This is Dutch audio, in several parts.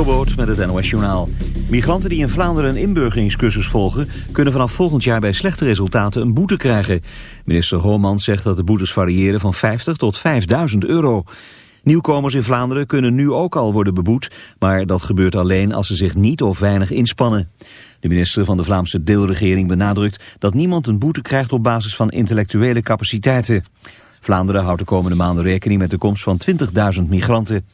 Jobboot met het NOS Journaal. Migranten die in Vlaanderen een inburgeringscursus volgen... kunnen vanaf volgend jaar bij slechte resultaten een boete krijgen. Minister Hoomans zegt dat de boetes variëren van 50 tot 5000 euro. Nieuwkomers in Vlaanderen kunnen nu ook al worden beboet... maar dat gebeurt alleen als ze zich niet of weinig inspannen. De minister van de Vlaamse deelregering benadrukt... dat niemand een boete krijgt op basis van intellectuele capaciteiten. Vlaanderen houdt de komende maanden rekening met de komst van 20.000 migranten.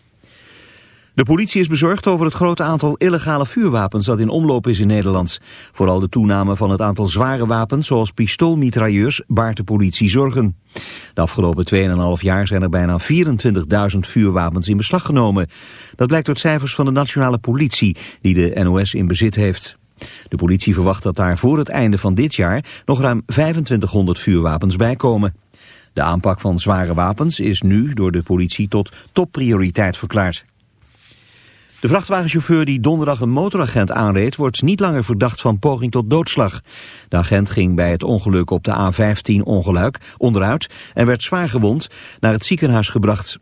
De politie is bezorgd over het grote aantal illegale vuurwapens dat in omloop is in Nederland. Vooral de toename van het aantal zware wapens zoals pistoolmitrailleurs baart de politie zorgen. De afgelopen 2,5 jaar zijn er bijna 24.000 vuurwapens in beslag genomen. Dat blijkt uit cijfers van de nationale politie die de NOS in bezit heeft. De politie verwacht dat daar voor het einde van dit jaar nog ruim 2500 vuurwapens bijkomen. De aanpak van zware wapens is nu door de politie tot topprioriteit verklaard. De vrachtwagenchauffeur die donderdag een motoragent aanreed... wordt niet langer verdacht van poging tot doodslag. De agent ging bij het ongeluk op de A15 ongeluk onderuit... en werd zwaar gewond naar het ziekenhuis gebracht.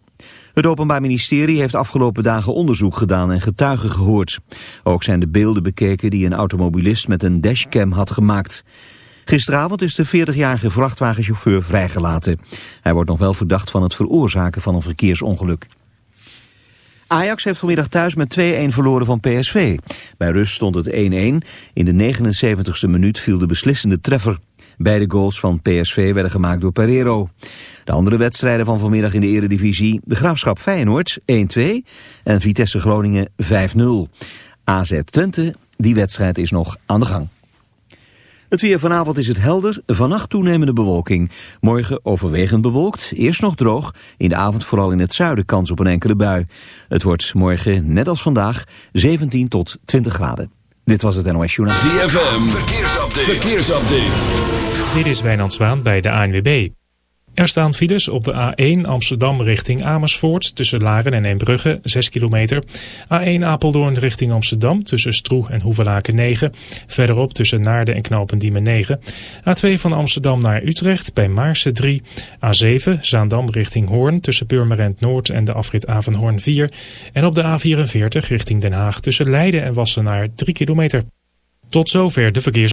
Het Openbaar Ministerie heeft afgelopen dagen onderzoek gedaan en getuigen gehoord. Ook zijn de beelden bekeken die een automobilist met een dashcam had gemaakt. Gisteravond is de 40-jarige vrachtwagenchauffeur vrijgelaten. Hij wordt nog wel verdacht van het veroorzaken van een verkeersongeluk. Ajax heeft vanmiddag thuis met 2-1 verloren van PSV. Bij rust stond het 1-1. In de 79ste minuut viel de beslissende treffer. Beide goals van PSV werden gemaakt door Pereiro. De andere wedstrijden van vanmiddag in de eredivisie... de Graafschap Feyenoord 1-2 en Vitesse Groningen 5-0. AZ Twente, die wedstrijd is nog aan de gang. Het weer vanavond is het helder, vannacht toenemende bewolking. Morgen overwegend bewolkt, eerst nog droog. In de avond vooral in het zuiden kans op een enkele bui. Het wordt morgen, net als vandaag, 17 tot 20 graden. Dit was het NOS Journaal. ZFM, verkeersupdate. verkeersupdate. Dit is Wijnand Zwaan bij de ANWB. Er staan files op de A1 Amsterdam richting Amersfoort tussen Laren en Eembrugge 6 kilometer. A1 Apeldoorn richting Amsterdam tussen Stroe en Hoevelaken 9. Verderop tussen Naarden en Knopendiemen 9. A2 van Amsterdam naar Utrecht bij Maarsen 3. A7 Zaandam richting Hoorn tussen Purmerend Noord en de afrit Avenhoorn 4. En op de A44 richting Den Haag tussen Leiden en Wassenaar 3 kilometer. Tot zover de verkeers.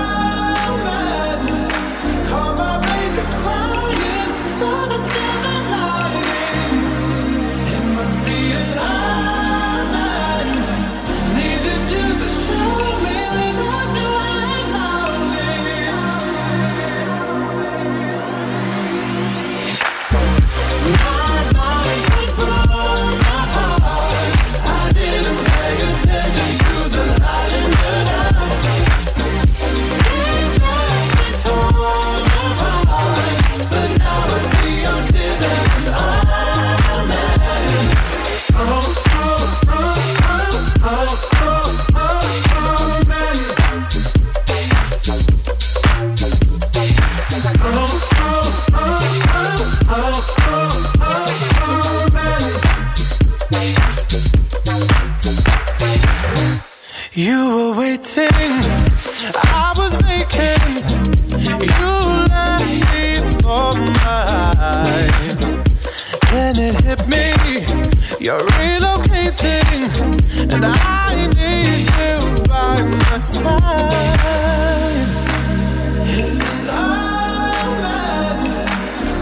and I need you by my side.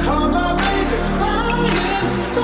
Come on, baby, crying. So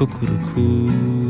Kukuruku.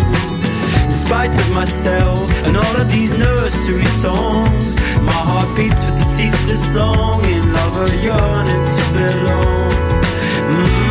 spite of myself and all of these nursery songs. My heart beats with the ceaseless longing of a yearning to belong. Mm.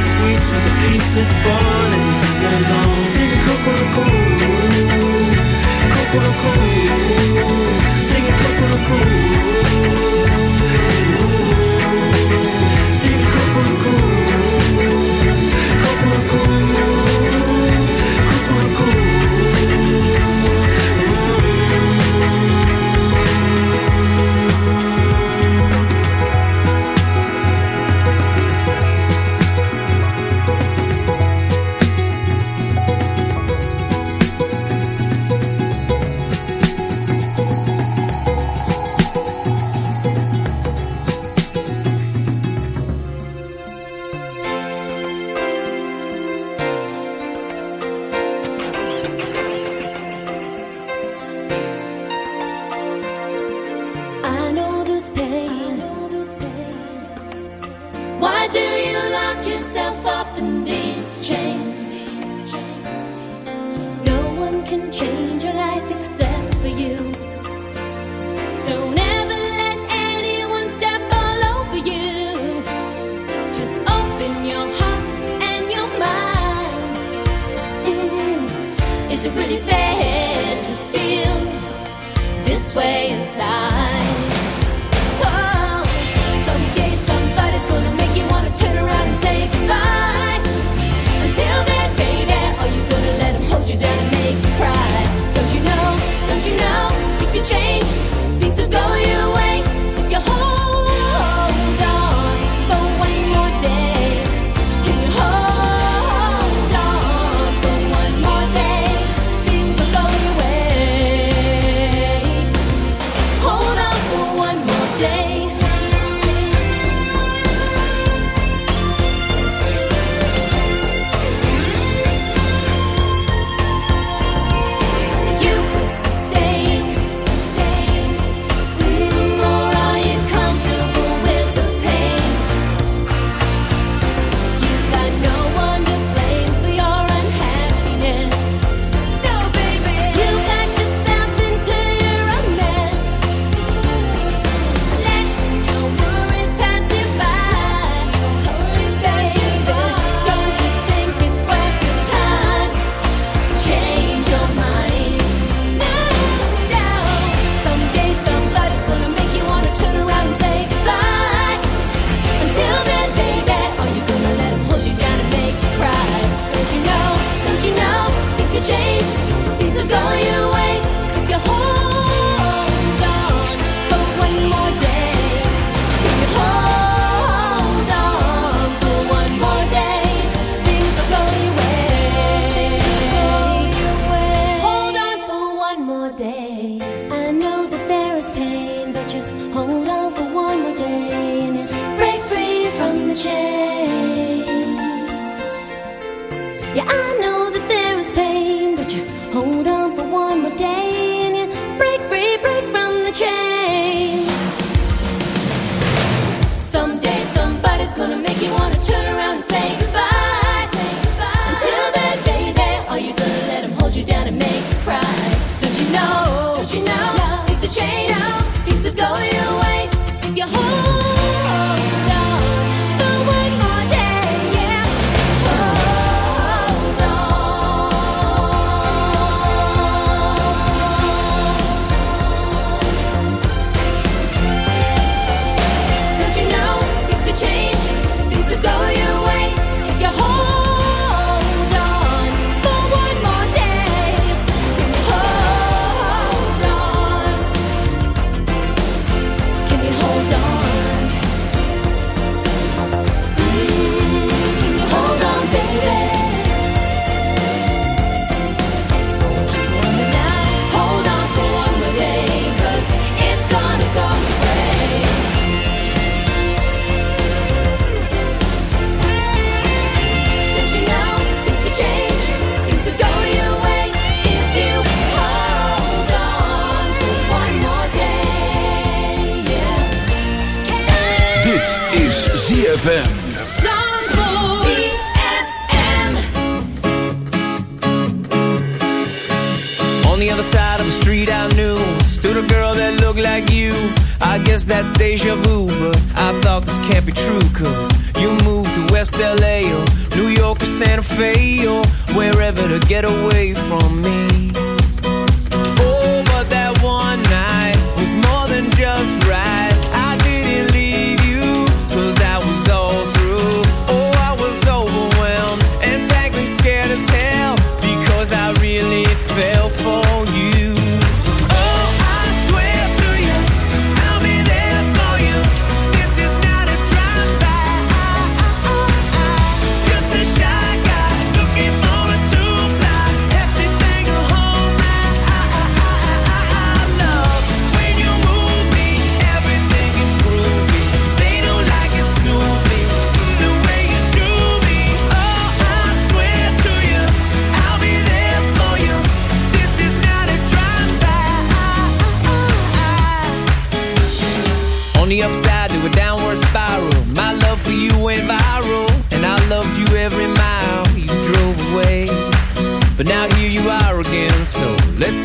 the sweet for the peaceless born and sing along. Sing Kokoroko, Kokoroko, sing Kokoroko.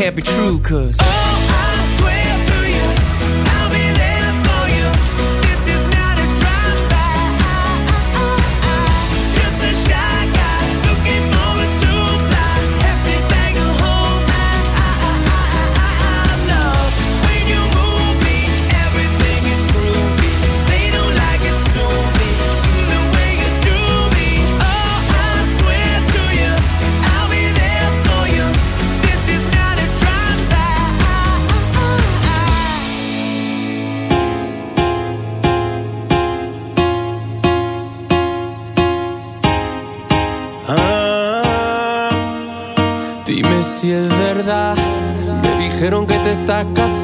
can't be true, cause. Oh.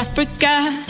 Africa.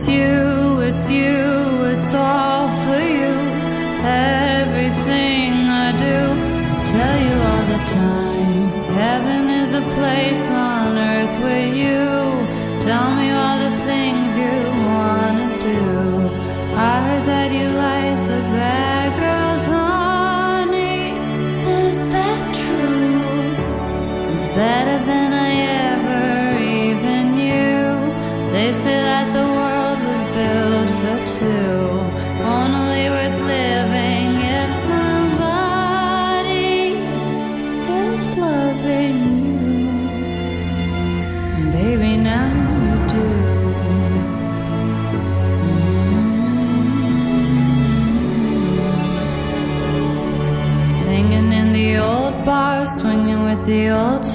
It's you, it's you, it's all for you. Everything I do, tell you all the time. Heaven is a place on earth with you. Tell me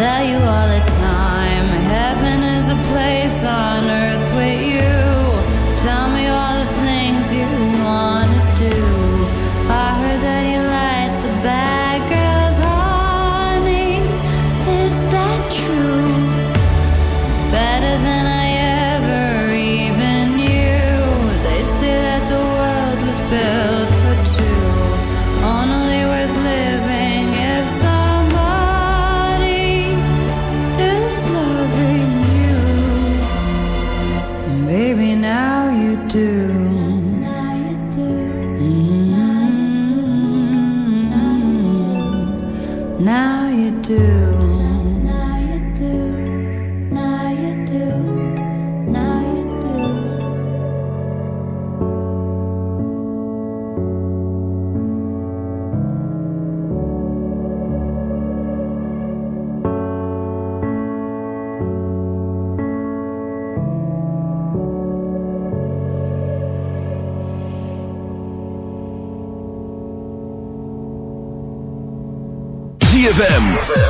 tell you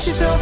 She's so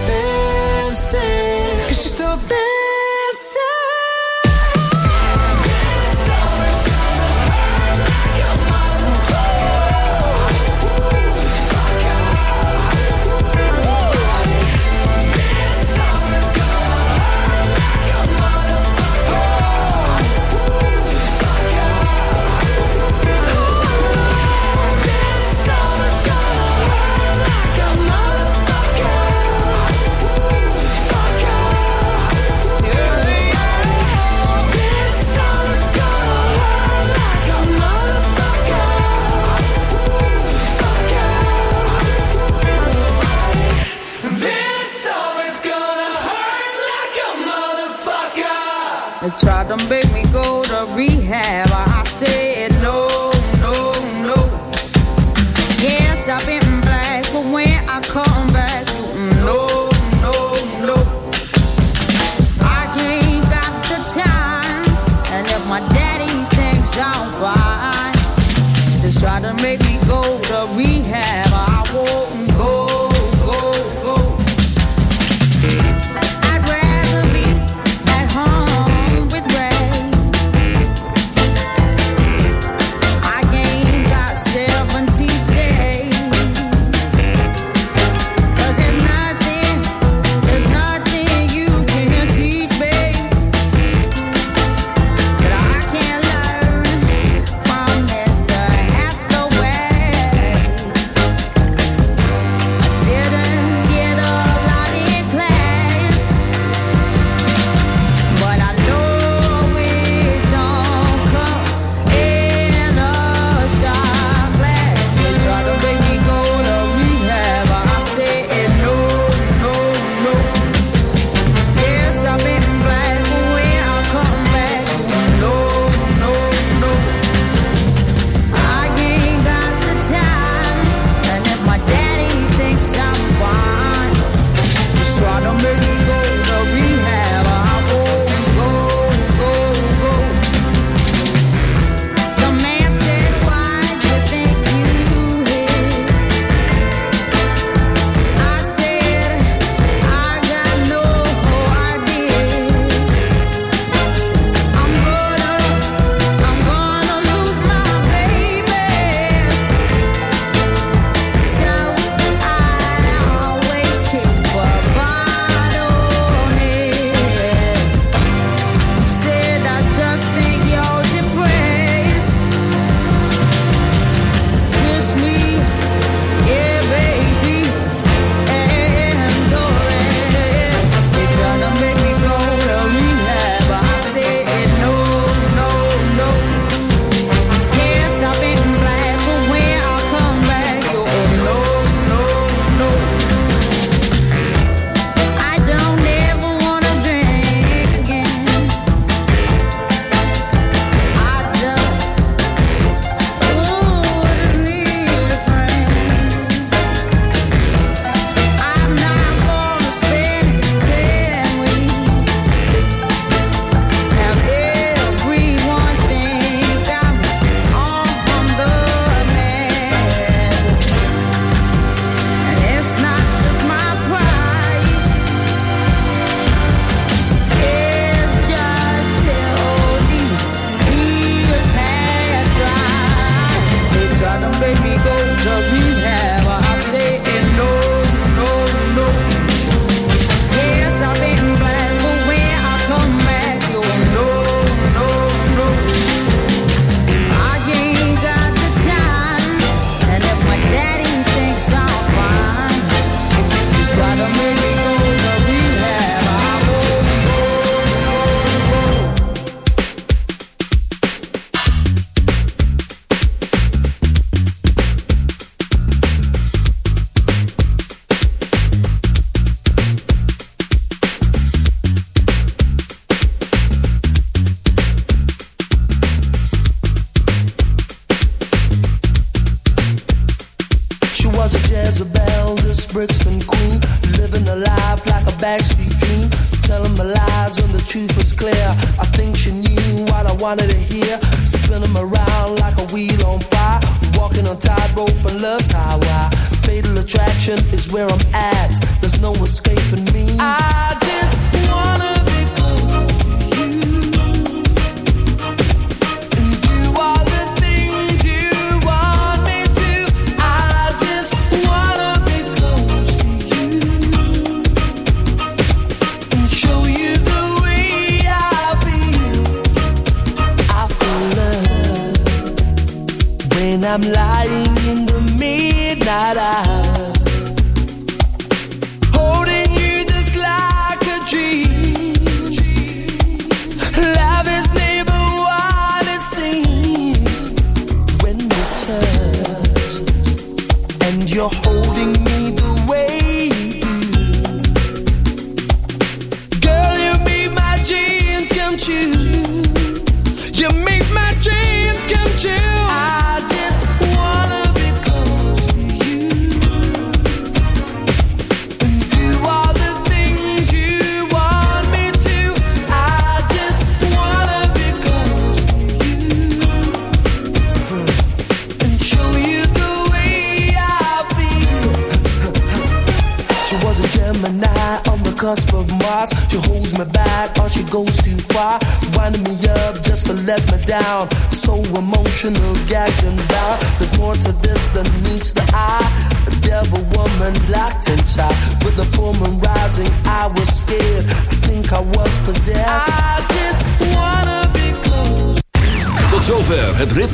Is where I'm at. There's no escaping me. I just wanna be close to you. And do all the things you want me to. I just wanna be close to you. And show you the way I feel. I feel love when I'm lying